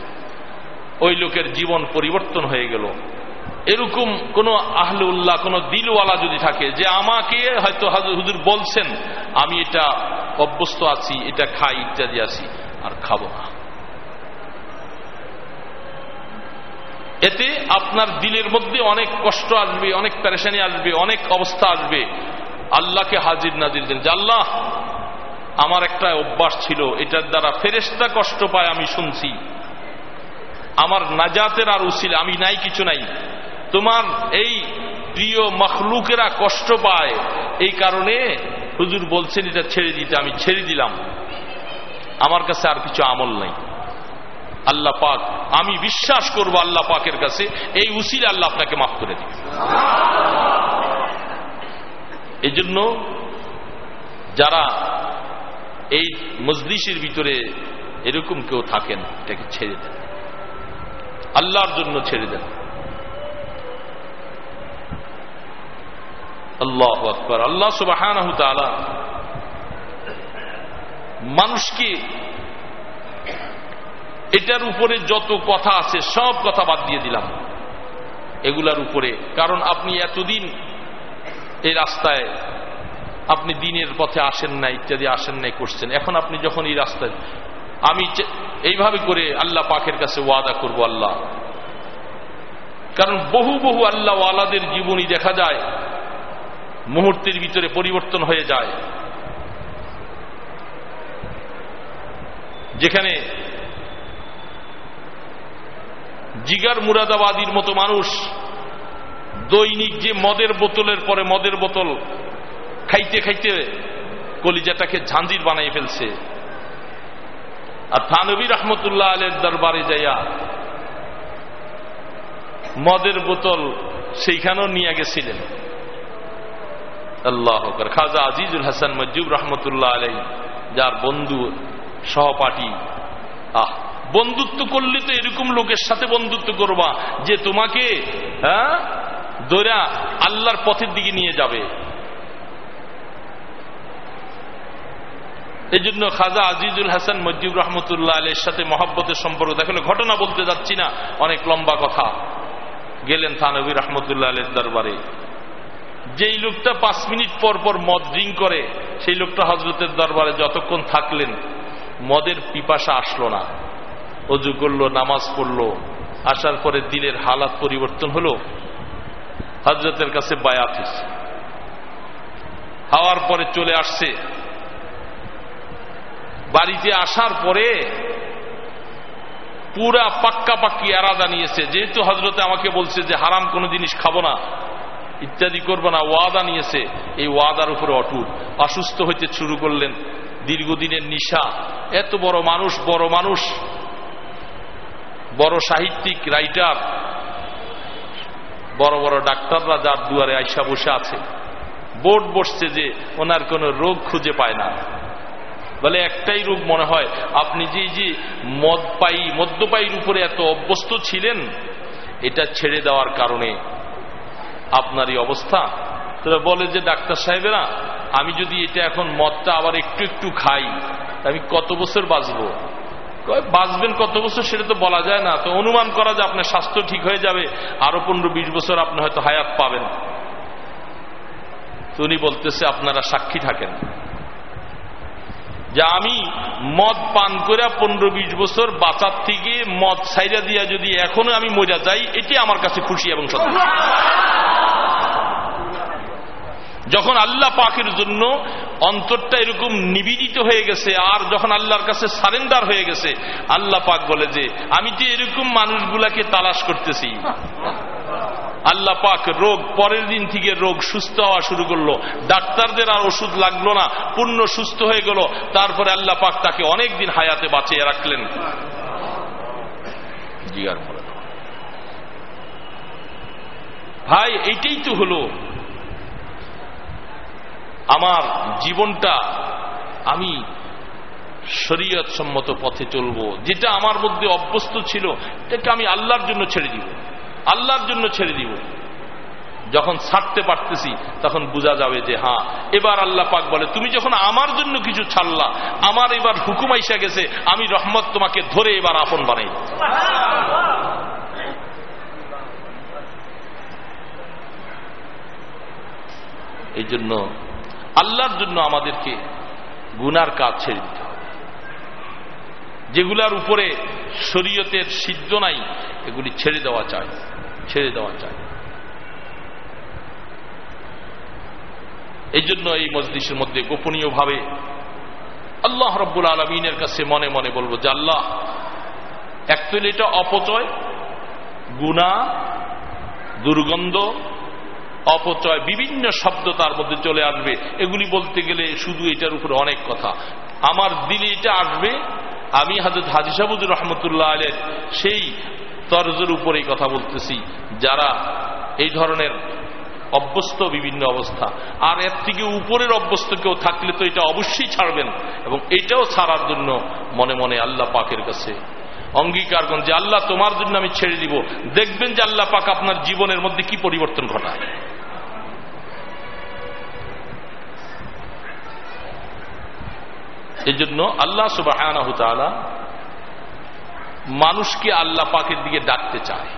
Speaker 1: ওই লোকের জীবন পরিবর্তন হয়ে গেল। এরকম কোন আহলে উল্লাহ কোন দিলওয়ালা যদি থাকে যে আমাকে হয়তো হুজুর বলছেন, আমি এটা অভ্যস্ত আছি, এটা খাই ইত্যাদি আছি, আর খাব না। এতে আপনার দিলের মধ্যে অনেক কষ্ট আসবে, অনেক প্যারেশানি আসবে, অনেক অবস্থা আসবে। আল্লাহকে হাজির নাজির দিন। আল্লাহ, আমার একটা অভ্যাস ছিল, এটার দ্বারা ফেরেস্তা কষ্ট পায় আমি শুনছি। আমার নাজাতের আর উচিল আমি নাই, কিছু নাই। তোমার এই প্রিয় মখলুকেরা কষ্ট পায়। এই কারণে হুজুর বলছেন, এটা ছেড়ে দিতে, আমি ছেড়ে দিলাম। আমার কাছে আর কিছু আমল নাই। আল্লাহ পাক, আমি বিশ্বাস করব আল্লাহ পাকের কাছে, এই উসিল আল্লাহ আপনাকে মাফ করে দিবে। এই জন্য যারা এই মজলিসের ভিতরে এরকম কেউ থাকেন, এটাকে ছেড়ে দেন। আল্লাহর জন্য ছেড়ে দেন। আল্লাহ আকবর। আল্লাহ সুবাহ মানুষকে এটার উপরে যত কথা আছে, সব কথা বাদ দিয়ে দিলাম। এগুলার উপরে। কারণ আপনি এতদিন এই রাস্তায়, আপনি দিনের পথে আসেন না ইত্যাদি আসেন নাই, করছেন। এখন আপনি যখন এই রাস্তায়, আমি এইভাবে করে আল্লাহ পাকের কাছে ওয়াদা করব আল্লাহ। কারণ বহু বহু আল্লাহ ওয়ালাদের জীবনী দেখা যায়, মুহূর্তের ভিতরে পরিবর্তন হয়ে যায়। যেখানে জিগার মুরাদাবাদীর মতো মানুষ। দৈনিক যে মদের বোতলের পরে মদের বোতল খাইতে খাইতে কলিজাটাকে ঝাঁঝির বানাই ফেলছে। আর থানবী রহমতুল্লাহ আলের দরবারে যাইয়া মদের বোতল সেইখানেও নিয়ে গেছিলেন। আল্লাহ খাজা আজিজুল হাসান মজ্জুব রহমতুল্লাহ আলাই যার বন্ধু, সহপাঠী, আহ বন্ধুত্ব করলে তো এরকম লোকের সাথে বন্ধুত্ব করবা যে তোমাকে হ্যাঁ আল্লাহর পথের দিকে নিয়ে যাবে। এই জন্য খাজা আজিজুল হাসান মজিব রহমতুল্লাহ আলের সাথে মহাব্বতের সম্পর্ক। দেখলে ঘটনা বলতে যাচ্ছি না, অনেক লম্বা কথা। গেলেন থানবী রহমতুল্লাহ আলের দরবারে। যেই লোকটা পাঁচ মিনিট পর পর মদ ড্রিঙ্ক করে, সেই লোকটা হজরতের দরবারে যতক্ষণ থাকলেন, মদের পিপাসা আসলো না। অজু করল, নামাজ পড়ল, আসার পরে দিলের হালাত পরিবর্তন হলো। হজরতের কাছে বায়াত হয়েছে। হওয়ার পরে চলে আসছে। বাড়িতে আসার পরে পুরা পাক্কা পাক্কি এরাদা নিয়েছে। যেহেতু হজরতে আমাকে বলছে যে হারাম কোনো জিনিস খাব না, ইত্যাদি করব না, ওয়াদা নিয়েছে, এই ওয়াদার উপরে অটুট। অসুস্থ হইতে শুরু করলেন। দীর্ঘদিনের নিশা। এত বড় মানুষ বড় মানুষ। বড় সাহিত্যিক রাইটার বড় বড় ডাক্তাররা যার দুয়ারে আইসা বসে আছে। বোর্ড বসছে যে ওনার কোনো রোগ খুঁজে পায় না। বলে একটাই রোগ মনে হয়, আপনি যে যে মদ পাই, মদ্যপায়ীর উপরে এত অভ্যস্ত ছিলেন, এটা ছেড়ে দেওয়ার কারণে আপনারই অবস্থা। তারা বলে যে, ডাক্তার সাহেবেরা, আমি যদি এটা এখন মদটা আবার একটু একটু খাই, আমি কত বছর বাঁচবো? বাঁচবেন কত বছর সেটা তো বলা যায় না। তো অনুমান করা যে আপনার স্বাস্থ্য ঠিক হয়ে যাবে, আরও পনেরো বিশ বছর আপনি হয়তো হায়াত পাবেন। তো উনি বলতেছে, আপনারা সাক্ষী থাকেন। যে আমি মদ পান করে পনেরো বিশ বছর বাঁচার থেকে মদ সাইরা দিয়া যদি এখনও আমি মজা যাই, এটি আমার কাছে খুশি এবং সত্য যখন আল্লাহ পাকের জন্য অন্তরটা এরকম নিবেদিত হয়ে গেছে, আর যখন আল্লাহর কাছে সারেন্ডার হয়ে গেছে, আল্লাহ পাক বলে যে, আমি তো এরকম মানুষগুলাকে তালাশ করতেছি। আল্লাহ পাক রোগ, পরের দিন থেকে রোগ সুস্থ হওয়া শুরু করল। ডাক্তারদের আর ওষুধ লাগল না, পূর্ণ সুস্থ হয়ে গেল। তারপরে আল্লাহ পাক তাকে অনেক দিন হায়াতে বাঁচিয়ে রাখলেন। ভাই, এইটাই তো হলো আমার জীবনটা আমি শরীয়ত সম্মত পথে চলব, যেটা আমার মধ্যে অভ্যস্ত ছিল, এটাকে আমি আল্লাহর জন্য ছেড়ে দিব, আল্লাহর জন্য ছেড়ে দিব। যখন ছাড়তে পারতেছি, তখন বোঝা যাবে যে হ্যাঁ এবার আল্লাহ পাক বলে, তুমি যখন আমার জন্য কিছু ছাড়লা, আমার এবার হুকুম আইসা গেছে, আমি রহমত তোমাকে ধরে এবার আপন বানাই এই জন্য আল্লাহর জন্য আমাদেরকে গুনার কাজ ছেড়ে দিতে হবে। যেগুলার উপরে শরীয়তের সিদ্ধ নাই, এগুলি ছেড়ে দেওয়া চায় ছেড়ে দেওয়া চায় এই জন্য এই মজলিসের মধ্যে গোপনীয়ভাবে আল্লাহ রব্বুল আলমিনের কাছে মনে মনে বলব যে, আল্লাহ, একচুয়ালি এটা অপচয় গুণা দুর্গন্ধ অপচয় বিভিন্ন শব্দ তার মধ্যে চলে আসবে। এগুলি বলতে গেলে শুধু এটার উপরে অনেক কথা। আমার দিলে এটা আসবে, আমি হাজরত হাজি সাবুদুর রহমতুল্লাহ আলের সেই তরজের উপরেই কথা বলতেছি, যারা এই ধরনের অভ্যস্ত বিভিন্ন অবস্থা। আর এর থেকে উপরের অভ্যস্ত কেউ থাকলে তো এটা অবশ্যই ছাড়বেন, এবং এটাও ছাড়ার জন্য মনে মনে আল্লাহ পাকের কাছে অঙ্গীকার করেন যে আল্লাহ তোমার জন্য আমি ছেড়ে দিব, দেখবেন যে আল্লাহ পাক আপনার জীবনের মধ্যে কি পরিবর্তন ঘটায়। এই জন্য আল্লাহ সুবাহ মানুষকে আল্লাহ পাকের দিকে ডাকতে চায়।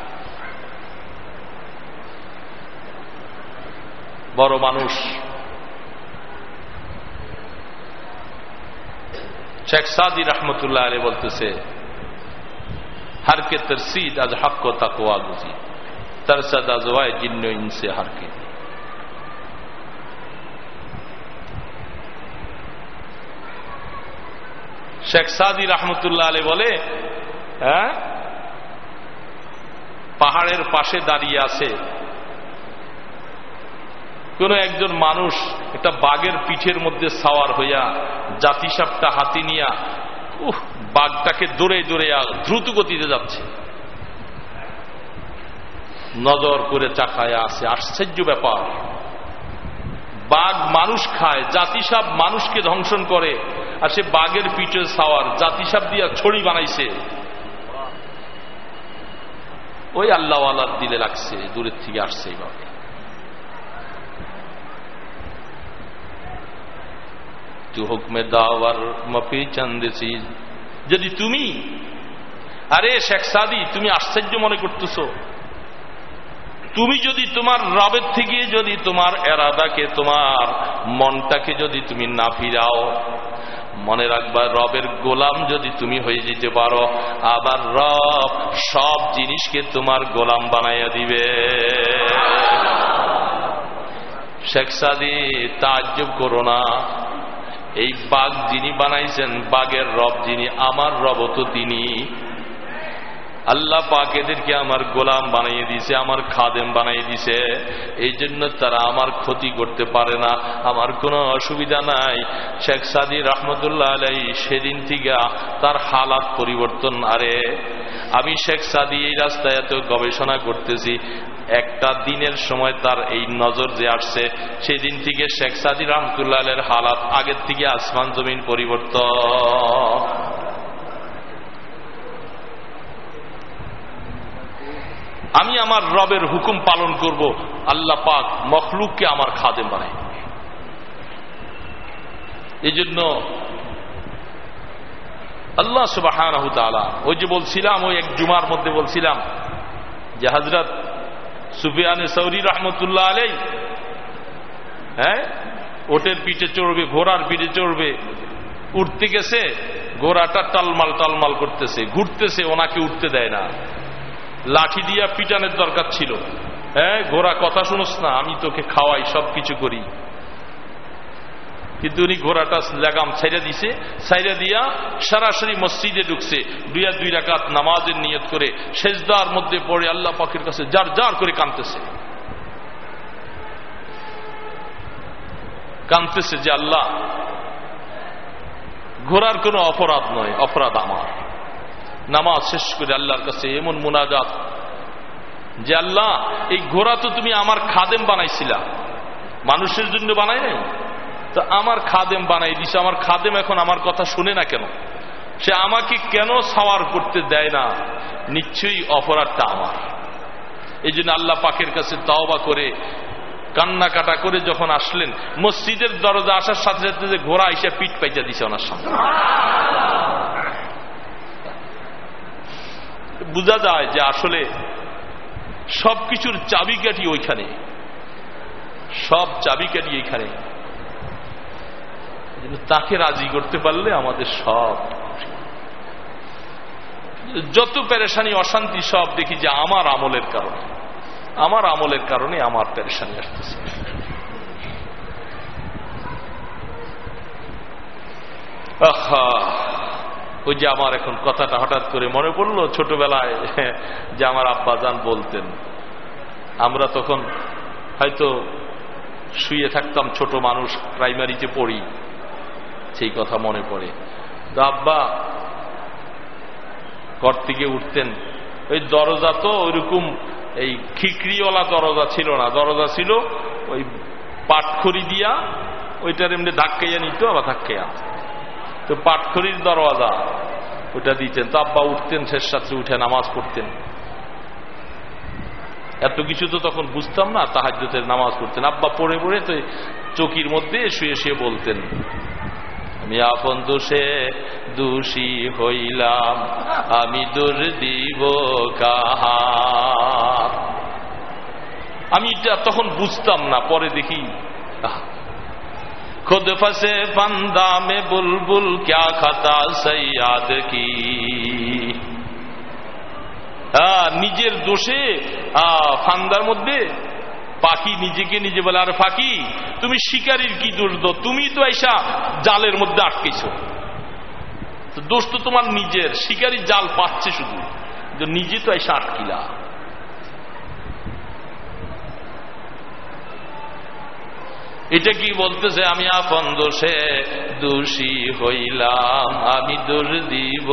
Speaker 1: বড় মানুষ শেখ সাদি রহমতুল্লাহ আলী বলতেছে হারকে তরসিদ আজ হক তাকোয়া গুজি তরসদ আজওয়ায় জিন্ন ইনসে হারকে শেখ সাদি রহমতুল্লাহ আলী বলে হ্যাঁ? পাহাড়ের পাশে দাঁড়িয়ে আছে। কোন একজন মানুষ একটা বাঘের পিঠের মধ্যে সাওয়ার হইয়া জাতিসাপটা হাতি নিয়া, উহ বাঘটাকে দৌড়ে দৌড়ে দ্রুত গতিতে যাচ্ছে। নজর করে চাকায় আছে, আশ্চর্য ব্যাপার। বাঘ মানুষ খায়, জাতিসাপ মানুষকে ধ্বংসন করে, আর সে বাঘের পিঠে সাওয়ার, জাতিসাপ দিয়া ছড়ি বানাইছে। ওই আল্লাহ আল্লাহ দিলে লাগছে, দূরের থেকে আসছে এইভাবে তু হুকমে দাওয়ার মফি চন্দেছি যদি তুমি, আরে শেখ সাদি, তুমি আশ্চর্য মনে করতেছো। তুমি যদি তোমার রবের থেকে যদি তোমার এরাদাকে, তোমার মনটাকে যদি তুমি না ফিরাও, মনে রাখবা রবের গোলাম যদি তুমি হয়ে যেতে পারো, আবার রব সব জিনিসকে তোমার গোলাম বানাইয়া দিবে। শেখ সাদি, তাজ্জব করো না। এই বাঘ যিনি বানাইছেন বাঘের রব যিনি আমার রব তো তিনি। আল্লাহ পাক এদেরকে আমার গোলাম বানিয়ে দিছে আমার খাদেম বানিয়ে দিছে এই জন্য তারা আমার ক্ষতি করতে পারে না, আমার কোনো অসুবিধা নাই। শেখ সাদি রহমতুল্লাহ আলাই সেদিন থেকে তার হালাত পরিবর্তন, আরে আমি শেখ সাদি এই রাস্তায় এত গবেষণা করতেছি, একটা দিনের সময় তার এই নজর যে আসছে, সেদিন থেকে শেখ সাদি রহমতুল্লাহ আলের হালাত আগের থেকে আসমান জমিন পরিবর্তন। আমি আমার রবের হুকুম পালন করব। আল্লাহ পাক মখলুককে আমার খাদে বানাই এই জন্য আল্লাহ সুবাহ ওই যে বলছিলাম, ওই এক জুমার মধ্যে বলছিলাম যে হজরত সুফিয়ানে সৌরি রহমতুল্লাহ আলাই হ্যাঁ ওটের পিঠে চড়বে, ঘোড়ার পিঠে চড়বে, উঠতে গেছে, ঘোড়াটা টালমাল টালমাল করতেছে, ঘুরতেছে, ওনাকে উঠতে দেয় না। লাঠি দিয়া পিটানের দরকার ছিল। হ্যাঁ ঘোড়া, কথা শুনোস না, আমি তোকে খাওয়াই সব কিছু করি। কিন্তু উনি ঘোড়াটা লাগাম ছাইরা দিছে ছাইরা দিয়া সরাসরি মসজিদে ঢুকছে। দুই আর দুই রাকাত নামাজের নিয়ত করে সেজদার মধ্যে পড়ে আল্লাহ পাখির কাছে যার যার করে কানতেছে। কানতেছে যে, আল্লাহ, ঘোড়ার কোনো অপরাধ নয়, অপরাধ আমার। নামাজ শেষ করে আল্লাহর কাছে এমন মুনাজাত যে, আল্লাহ, এই ঘোড়া তো তুমি আমার খাদেম বানাইছিলা। মানুষের জন্য বানাই নাই? তো আমার খাদেম বানাই দিছে। আমার খাদেম এখন আমার কথা শুনে না কেন? সে আমাকে কেন সাওয়ার করতে দেয় না? নিশ্চয়ই অপরাধটা আমার। এই জন্য আল্লাহ পাকের কাছে তাওবা করে কান্না কাটা করে যখন আসলেন, মসজিদের দরজা আসার সাথে সাথে যে ঘোড়া এসে পিঠ পাইজা দিছে ওনার সামনে। বোঝা যায় যে আসলে সবকিছুর চাবিকাঠি ওইখানে। সব চাবিকাঠি এইখানে। তাকে রাজি করতে পারলে আমাদের সব যত পেরেশানি, অশান্তি সব দেখি যে আমার আমলের কারণে। আমার আমলের কারণে আমার পেরেশানি আসতেছে। আহা! ওই যে আমার এখন কথাটা হঠাৎ করে মনে পড়ল ছোটবেলায়, যে আমার আব্বা যান বলতেন। আমরা তখন হয়তো শুয়ে থাকতাম, ছোট মানুষ প্রাইমারিতে পড়ি, সেই কথা মনে পড়ে। তো আব্বা ঘর থেকে উঠতেন। ওই দরজা তো ওইরকম, এই খিকড়িওয়ালা দরজা ছিল না। দরজা ছিল ওই পাটখড়ি দিয়া, ওইটার এমনি ধাক্কাইয়া নিত, আবার ধাক্কাইয়া তো পাটখড়ির দরওয়াজা ওটা দিতেন। তো আব্বা উঠতেন, শেষ সাথে উঠে নামাজ পড়তেন। এত কিছু তো তখন বুঝতাম না তাহাজ্যতের নামাজ পড়তেন। আব্বা পড়ে পড়ে তো চকির মধ্যে শুয়ে শুয়ে বলতেন, আমি আপন দোষে দোষী হইলাম, আমি দূর দিব আমি তখন বুঝতাম না, পরে দেখি खुद फंसे फंदा में बुलबुल क्या खता सैयाद की নিজের দোষে ফান্দার মধ্যে পাখি নিজেকে নিজে বলে আর ফাঁকি তুমি শিকারীর কি দোষ দো তুমি তো এসা জালের মধ্যে আটকেছ দোষ তো তোমার নিজের শিকারী জাল পাচ্ছে শুধু নিজে তো এসা আটকিলা এটা কি বলতেছে? আমি আপন দোষে দোষী হইলাম, আমি দোষ দিব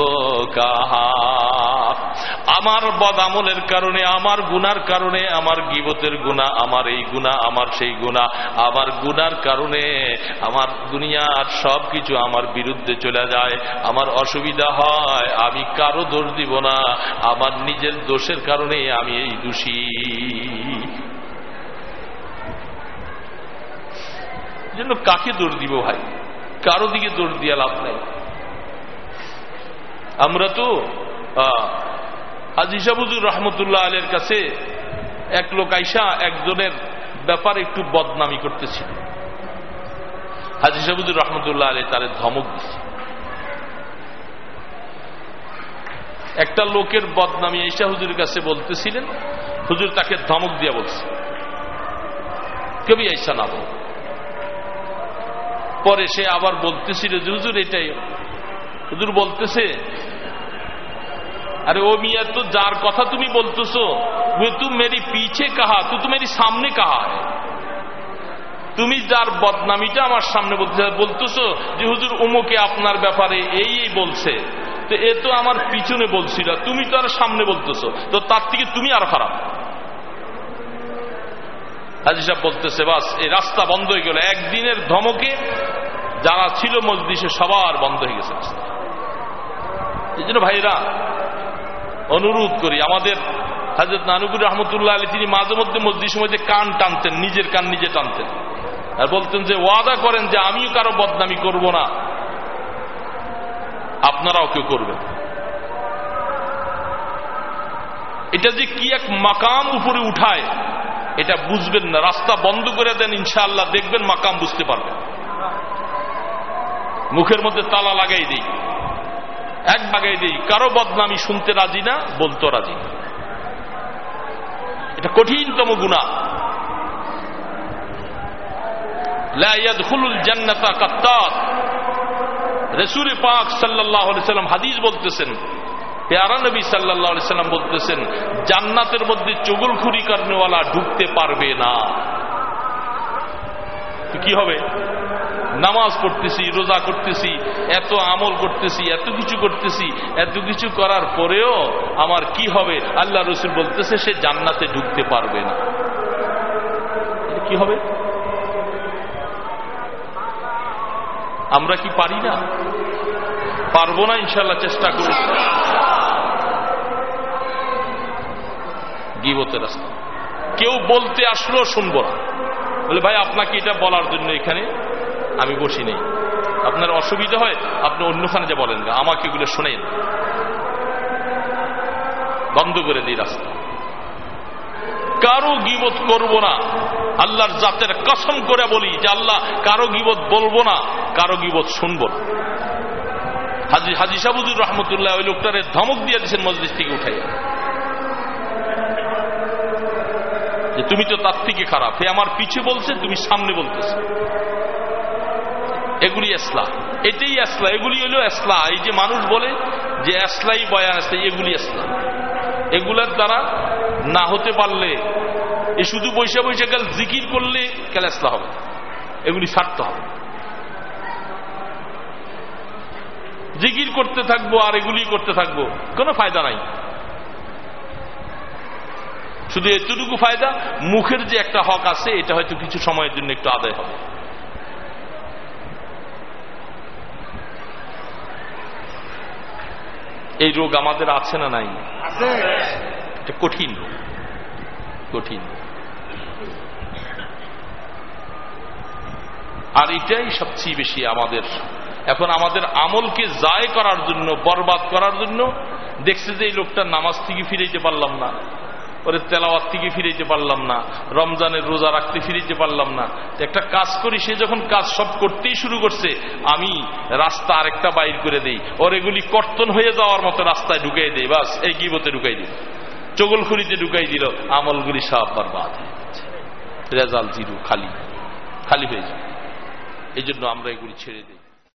Speaker 1: কাহা? আমার বদ আমলের কারণে, আমার গুনার কারণে, আমার গিবতের গুণা, আমার এই গুণা, আমার সেই গুণা, আমার গুনার কারণে আমার দুনিয়ার সব কিছু আমার বিরুদ্ধে চলে যায়, আমার অসুবিধা হয়, আমি কারও দোষ দিব না, আমার নিজের দোষের কারণে আমি এই দোষী। জন্য কাকে দোষ দিব ভাই? কারও দিকে দোষ দিয়া লাভ নাই। আমরা তো হাজি সাবুজুর রহমতুল্লাহ আলের কাছে এক লোক আইসা একজনের ব্যাপারে একটু বদনামি করতেছিল। হাজি সাবুজুর রহমতুল্লাহ আলী তারে ধমক দিচ্ছে একটা লোকের বদনামি ঈশা হুজুরের কাছে বলতেছিলেন, হুজুর তাকে ধমক দিয়া বলছে। কবি ঈশা না বল। পরে সে আবার বলতেছিল যে হুজুর এটাই হুজুর বলতেছে अरे वो मियाँ तो जार कथा তুমি বলতেছো वो तुम मेरी पीछे कहा तू तो मेरी सामने कहा है তুমি যার বদনামিটা আমার সামনে বলতে বলতেছো যে হুজুর উমুকে আপনার ব্যাপারে এই এই বলছে তো এ তো আমার পিছনে বলছিল তুমি তো আর সামনে বলতেছো তো তার থেকে তুমি আর খারাপ হাজি সাহেব বলতেছে, বাস, এই রাস্তা বন্ধ হয়ে গেল। একদিনের ধমকে যারা ছিল মসজিদে সবার বন্ধ হয়ে গেছে এই জন্য ভাইরা অনুরোধ করি, আমাদের হাজরত নানুকুর রহমতুল্লাহ আলী, তিনি মাঝে মধ্যে মসজিদ সময় যে কান টানতেন, নিজের কান নিজে টানতেন। আর বলতেন যে, ওয়াদা করেন যে, আমিও কারও বদনামি করব না। আপনারাও কেউ করবেন এটা যে কি এক মাকাম উপরে উঠায় এটা বুঝবেন না। রাস্তা বন্ধ করে দেন, ইনশাআল্লাহ দেখবেন মাকাম বুঝতে পারবেন। মুখের মধ্যে তালা লাগাই দিই। এক বাগাই দিই। কারও বদনামি শুনতে রাজি না, বলতো রাজি না। এটা কঠিনতম গুণা জান্নাতা রসুল পাক সাল্লাহ সাল্লাম হাদিস বলতেছেন পেয়ারা নবী সাল্লাহ সাল্লাম বলতেছেন, জান্নাতের মধ্যে চগলখুরি কারণেওয়ালা ঢুকতে পারবে না। কি হবে? নামাজ পড়তেছি, রোজা করতেছি, এত আমল করতেছি, এত কিছু করতেছি, এত কিছু করার পরেও আমার কি হবে? আল্লাহ রসুল বলতেছে, সে জান্নাতে ঢুকতে পারবে না। কি হবে? আমরা কি পারি না? পারব না ইনশাল্লাহ চেষ্টা করি। গিবতের রাস্তা। কেউ বলতে আসলেও শুনব না। বলে, ভাই, আপনাকে এটা বলার জন্য এখানে আমি বসি নেই। আপনার অসুবিধা হয়, আপনি অন্যখানে যে বলেন না, আমাকে এগুলো শোনেন। বন্ধ করে দিই রাস্তা। কারও গিবত করব না। আল্লাহর জাতের কসম করে বলি যে, আল্লাহ, কারও গিবত বলব না, কারও গিবত শুনব না। হাজি হাজি সাবুদুর রহমতুল্লাহ ওই লোকটারে ধমক দিয়ে দিয়েছেন মসজিদ থেকে উঠাইয়া। যে তুমি তো তার থেকে খারাপ। হে আমার পিছে বলছে, তুমি সামনে বলতেছে। এগুলি এসলা। এটাই এসলা, এগুলি হলো এসলা। এই যে মানুষ বলে যে এসলাই বয়ান আসলে এগুলি এসলা। এগুলার দ্বারা না হতে পারলে, এ শুধু বৈশা বৈশা কাল জিকির করলে কাল এসলা হবে। এগুলি ছাড়তে হবে। জিকির করতে থাকব আর এগুলি করতে থাকব, কোনো ফায়দা নাই। শুধু এতটুকু ফায়দা মুখের যে একটা হক আছে এটা হয়তো কিছু সময়ের জন্য একটু আদায় হবে। এই রোগ আমাদের আছে না নাই? এটা কঠিন রোগ। কঠিন। আর এটাই সবচেয়ে বেশি আমাদের। এখন আমাদের আমলকে জায় করার জন্য বরবাদ করার জন্য দেখছে যে এই লোকটার নামাজ থেকে ফিরে যেতে পারলাম না। ওরে তেলাওয়াত থেকে ফিরাইতে পারলাম না। রমজানের রোজা রাখতে ফিরাইতে পারলাম না। একটা কাজ করি, সে যখন কাজ সব করতেই শুরু করছে, আমি রাস্তা আরেকটা বাইর করে দেই। ওর এগুলি কর্তন হয়ে যাওয়ার মতো রাস্তায় ঢুকাই দেই, বাস, এই গিবতে ঢুকাই দিল। চগলখুরিতে ঢুকাই দিল, আমলগুলি সব হয়ে যাচ্ছে রেজাল্ট জিরো, খালি। খালি হয়ে যায়। এই জন্য আমরা এগুলি ছেড়ে দিই।